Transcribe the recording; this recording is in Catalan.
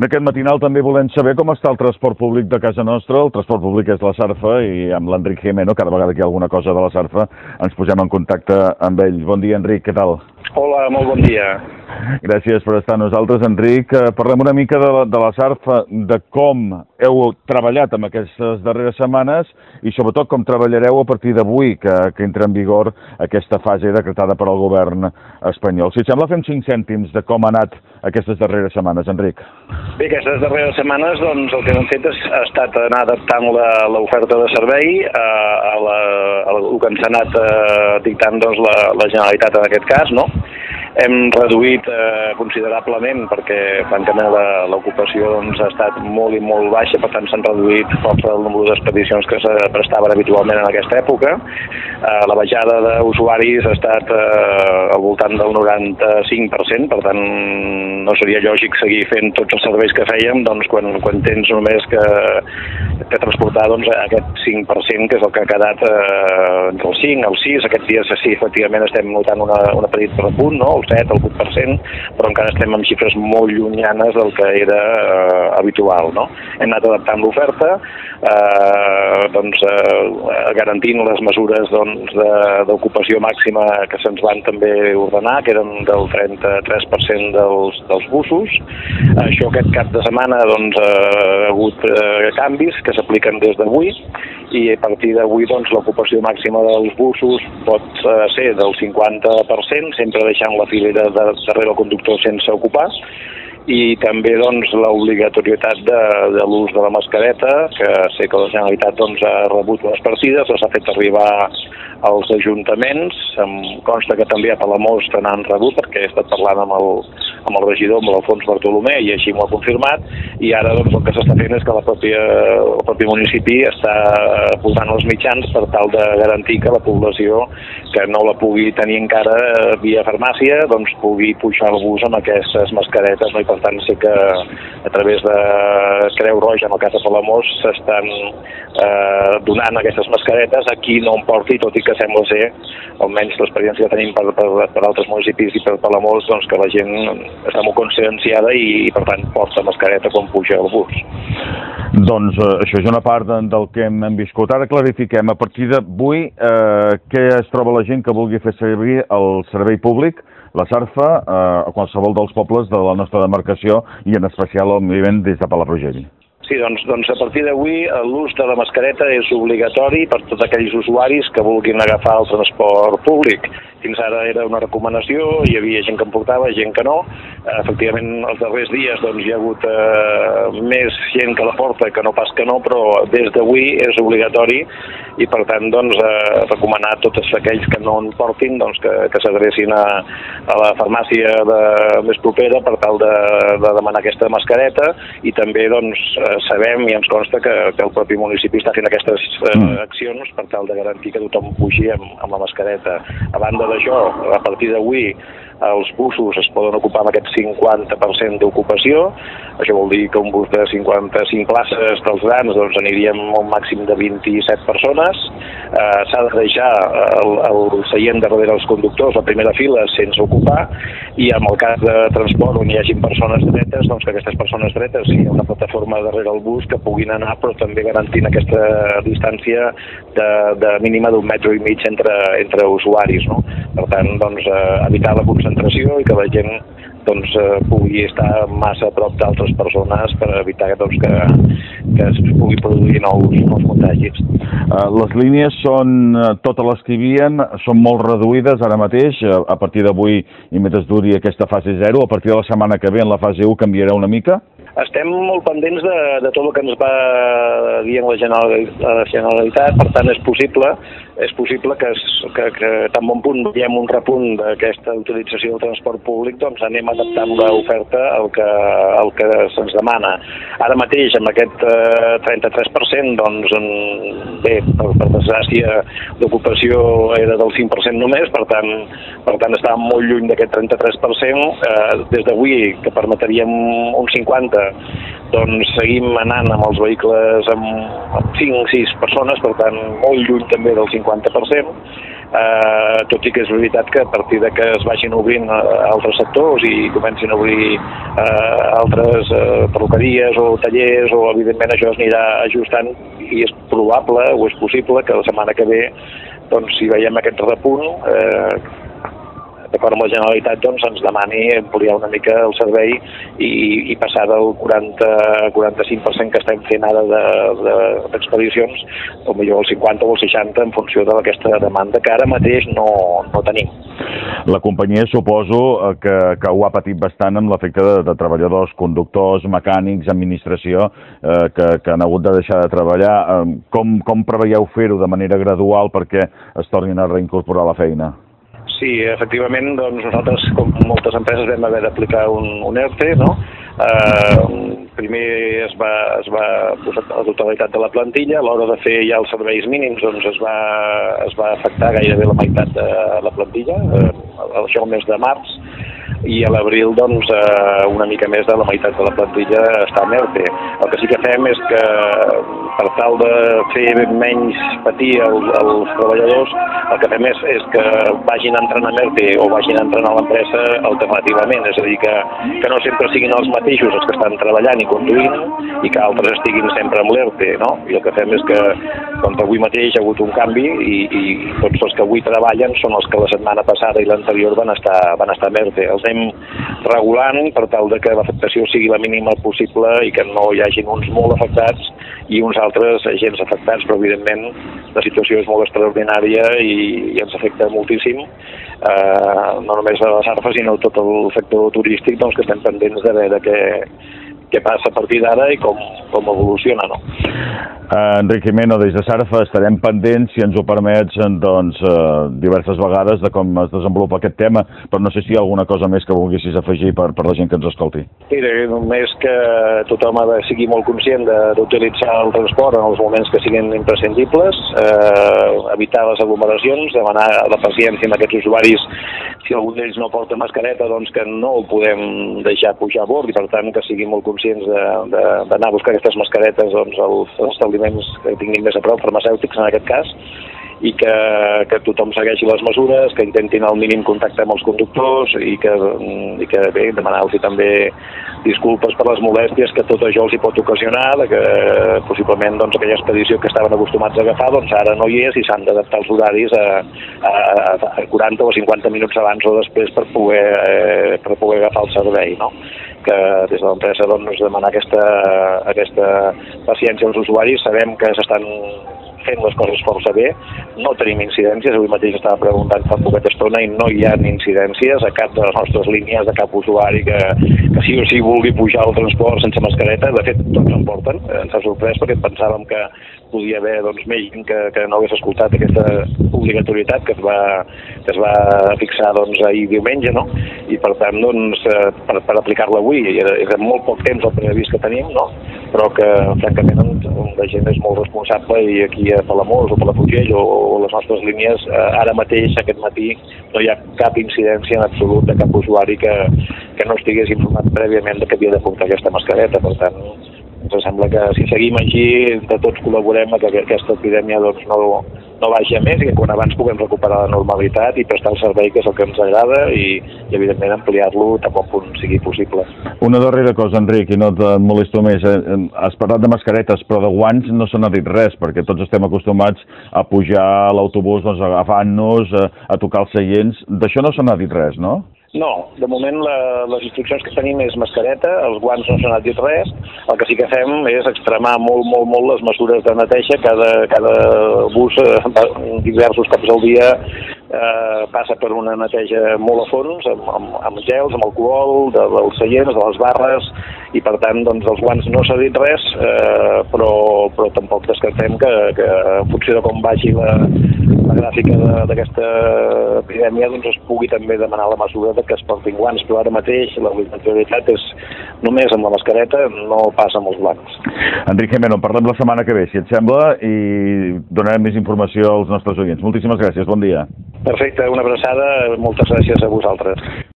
En aquest matinal també volem saber com està el transport públic de casa nostra. El transport públic és la Sarfa i amb l'Enric Jimeno, cada vegada que hi ha alguna cosa de la Sarfa, ens posem en contacte amb ell. Bon dia, Enric, què tal? Hola, molt bon dia. Gràcies per estar amb nosaltres, Enric. Eh, parlem una mica de la, de la Sarfa, de com heu treballat en aquestes darreres setmanes i sobretot com treballareu a partir d'avui, que, que entra en vigor aquesta fase decretada per al govern espanyol. Si et sembla, fem cinc cèntims de com ha anat aquestes darreres setmanes, Enric. Bé, aquestes darreres setmanes doncs, el que hem fet és, ha estat anar adaptant l'oferta de servei a, a, la, a el que ens ha anat eh, dictant doncs, la, la Generalitat en aquest cas, no? Hem reduït eh, considerablement perquè francament l'ocupació doncs, ha estat molt i molt baixa, per tant s'han reduït força el número d'expedicions que se prestaven habitualment en aquesta època. Eh, la baixada d'usuaris ha estat eh, al voltant del 95%, per tant no seria lògic seguir fent tots els serveis que fèiem doncs, quan, quan tens només que, que transportar doncs, aquest 5% que és el que ha quedat eh, entre el 5 el 6, aquests dies sí, efectivament estem notant una, una petita repunt, no? El 7, el 8%, però encara estem amb xifres molt llunyanes del que era eh, habitual. No? Hem anat adaptant l'oferta, eh, doncs, eh, garantint les mesures doncs, d'ocupació doncs, màxima que se'ns van també ordenar, que eren del 33% dels, dels busos. Això aquest cap de setmana doncs, ha hagut eh, canvis que s'apliquen des d'avui i a partir d'avui doncs, l'ocupació màxima dels busos pot eh, ser del 50%, sempre deixant la filera de, darrere el conductor sense ocupar, i també doncs, l'obligatorietat de, de l'ús de la mascareta, que sé que la Generalitat doncs, ha rebut les partides, les ha fet arribar als ajuntaments, em consta que també a Palamós te n'han rebut, perquè he estat parlant amb el, amb el regidor, amb l'Alfons Bartolomé, i així m'ho ha confirmat, i ara doncs, el que s'està fent és que la pròpia, el propi municipi està posant els mitjans per tal de garantir que la població que no la pugui tenir encara via farmàcia, doncs pugui pujar el bus amb aquestes mascaretes, no? i per tant sé que a través de Creu Roja, en el cas de Palamós, s'estan eh, donant aquestes mascaretes a qui no en porti, tot i que sembla ser, almenys l'experiència que tenim per, per, per altres municipis i per Palamós, doncs que la gent està molt conscienciada i, i per tant porta mascareta quan puja al bus. Doncs eh, això és una part de, del que hem, hem viscut. Ara clarifiquem, a partir d'avui, eh, què es troba la gent que vulgui fer servir el servei públic, la SARFA, eh, a qualsevol dels pobles de la nostra demarcació i en especial, òbviament, des de Palafrugell. Sí, doncs, doncs a partir d'avui l'ús de la mascareta és obligatori per tots aquells usuaris que vulguin agafar el transport públic. Fins ara era una recomanació, hi havia gent que en portava, gent que no. Eh, efectivament, els darrers dies doncs, hi ha hagut eh, més gent que la porta que no pas que no, però des d'avui és obligatori i per tant doncs, eh, recomanar a tots aquells que no en portin doncs, que, que s'adrecin a, a la farmàcia de, més propera per tal de, de demanar aquesta mascareta i també doncs, eh, sabem i ens consta que, que el propi municipi està fent aquestes eh, mm. accions per tal de garantir que tothom pugi amb, amb la mascareta. A banda d'això, a partir d'avui, els busos es poden ocupar amb aquest 50% d'ocupació, això vol dir que un bus de 55 places dels grans doncs, aniríem un màxim de 27 persones, eh, s'ha de deixar el, el seient darrere els conductors, la primera fila, sense ocupar, i en el cas de transport on hi hagin persones dretes, doncs que aquestes persones dretes hi ha una plataforma darrere el bus que puguin anar, però també garantint aquesta distància de, de mínima d'un metre i mig entre, entre usuaris. No? Per tant, doncs, eh, evitar la concentració i que la gent doncs, eh, pugui estar massa a prop d'altres persones per evitar doncs, que, que es pugui produir nous, nous contagis. Uh, les línies són, totes les que hi havia, són molt reduïdes ara mateix, a partir d'avui i mentre duri aquesta fase 0, a partir de la setmana que ve en la fase 1 canviarà una mica? Estem molt pendents de, de tot el que ens va dient la Generalitat, per tant és possible és possible que, que, que tan bon punt veiem un repunt d'aquesta utilització del transport públic, doncs anem adaptant l'oferta al que, al que se'ns demana. Ara mateix, amb aquest eh, 33%, doncs, en, bé, per, per desgràcia, l'ocupació era del 5% només, per tant, per tant estàvem molt lluny d'aquest 33%. Eh, des d'avui, que permetríem un 50%, doncs seguim anant amb els vehicles amb, amb 5-6 persones, per tant molt lluny també del 50%, eh, tot i que és veritat que a partir de que es vagin obrint eh, altres sectors i comencin a obrir eh, altres eh, perruqueries o tallers o evidentment això es anirà ajustant i és probable o és possible que la setmana que ve doncs si veiem aquest repunt eh, d'acord amb la Generalitat, doncs, ens demani ampliar una mica el servei i, i passar del 40-45% que estem fent ara d'expedicions, de, de, o millor el 50 o el 60 en funció d'aquesta demanda que ara mateix no, no tenim. La companyia suposo eh, que, que ho ha patit bastant amb l'efecte de, de treballadors, conductors, mecànics, administració, eh, que, que han hagut de deixar de treballar. Eh, com, com preveieu fer-ho de manera gradual perquè es tornin a reincorporar la feina? Sí, efectivament, doncs nosaltres, com moltes empreses, vam haver d'aplicar un, un ERTE, no? Eh, primer es va, es va posar la totalitat de la plantilla, a l'hora de fer ja els serveis mínims doncs es va, es va afectar gairebé la meitat de la plantilla, eh, això el mes de març, i a l'abril doncs, eh, una mica més de la meitat de la plantilla està en ERTE. El que sí que fem és que per tal de fer menys patir els, els treballadors, el que fem és, és que vagin a ERTE o vagin entrant a l'empresa alternativament, és a dir, que, que no sempre siguin els mateixos els que estan treballant i conduint i que altres estiguin sempre amb l'ERTE, no? I el que fem és que, com que avui mateix ha hagut un canvi i, i tots els que avui treballen són els que la setmana passada i l'anterior van estar, van estar amb ERTE. Els estem regulant per tal de que l'afectació sigui la mínima possible i que no hi hagin uns molt afectats i uns altres gens afectats, però evidentment la situació és molt extraordinària i, i ens afecta moltíssim, eh, no només a les arfes, sinó tot el sector turístic, doncs que estem pendents de veure què, què passa a partir d'ara i com, com evoluciona. No? Uh, Enric Jimeno, des de Sarfa estarem pendents, si ens ho permets, doncs, uh, diverses vegades de com es desenvolupa aquest tema, però no sé si hi ha alguna cosa més que volguessis afegir per, per la gent que ens escolti. Mira, només que tothom ha de seguir molt conscient d'utilitzar el transport en els moments que siguin imprescindibles, eh, evitar les aglomeracions, demanar la paciència amb aquests usuaris si algun d'ells no porta mascareta, doncs que no el podem deixar pujar a bord i per tant que siguin molt conscients d'anar a buscar aquestes mascaretes doncs, als, establiments que tinguin més a prop, farmacèutics en aquest cas, i que, que tothom segueixi les mesures, que intentin el mínim contacte amb els conductors i que, i que bé, demanar-los també disculpes per les molèsties que tot això els hi pot ocasionar, de que possiblement doncs, aquella expedició que estaven acostumats a agafar doncs ara no hi és i s'han d'adaptar els horaris a, a, a 40 o 50 minuts abans o després per poder, eh, per poder agafar el servei. No? Que des de l'empresa doncs, demanar aquesta, aquesta paciència als usuaris. Sabem que s'estan fent les coses força bé, no tenim incidències, avui mateix estava preguntant fa poqueta estona i no hi ha incidències a cap de les nostres línies, de cap usuari que, que sí o sí vulgui pujar al transport sense mascareta, de fet tots en porten, ens ha sorprès perquè pensàvem que podia haver doncs, més gent que, que no hagués escoltat aquesta obligatorietat que es va, que es va fixar doncs, ahir diumenge, no? i per tant doncs, eh, per, per aplicar-la avui, era, era molt poc temps el previst que tenim, no? però que francament la gent és molt responsable i aquí a Palamós o Palafrugell o, o les nostres línies eh, ara mateix, aquest matí, no hi ha cap incidència en absolut de cap usuari que, que no estigués informat prèviament de que havia de portar aquesta mascareta, per tant ens sembla que si seguim així, de tots col·laborem a que aquesta epidèmia doncs, no, no vagi a més i que quan abans puguem recuperar la normalitat i prestar el servei que és el que ens agrada i, i evidentment ampliar-lo tan bon punt sigui possible. Una darrera cosa, Enric, i no et molesto més. Eh, has parlat de mascaretes, però de guants no se n'ha dit res, perquè tots estem acostumats a pujar a l'autobús doncs, agafant-nos, a, a tocar els seients. D'això no se n'ha dit res, no? No, de moment la, les instruccions que tenim és mascareta, els guants no s'han dit res, el que sí que fem és extremar molt, molt, molt les mesures de neteja, cada, cada bus eh, diversos cops al dia eh, passa per una neteja molt a fons, amb, amb, amb gels, amb alcohol, de, dels seients, de les barres, i per tant doncs, els guants no s'ha dit res, eh, però, però tampoc descartem que, que en funció de com vagi la, la gràfica d'aquesta epidèmia doncs es pugui també demanar la mesura de que es portin guants, però ara mateix l'obligatorietat és només amb la mascareta, no passa amb els blancs. Enric Gemeno, parlem la setmana que ve, si et sembla, i donarem més informació als nostres oients. Moltíssimes gràcies, bon dia. Perfecte, una abraçada, moltes gràcies a vosaltres.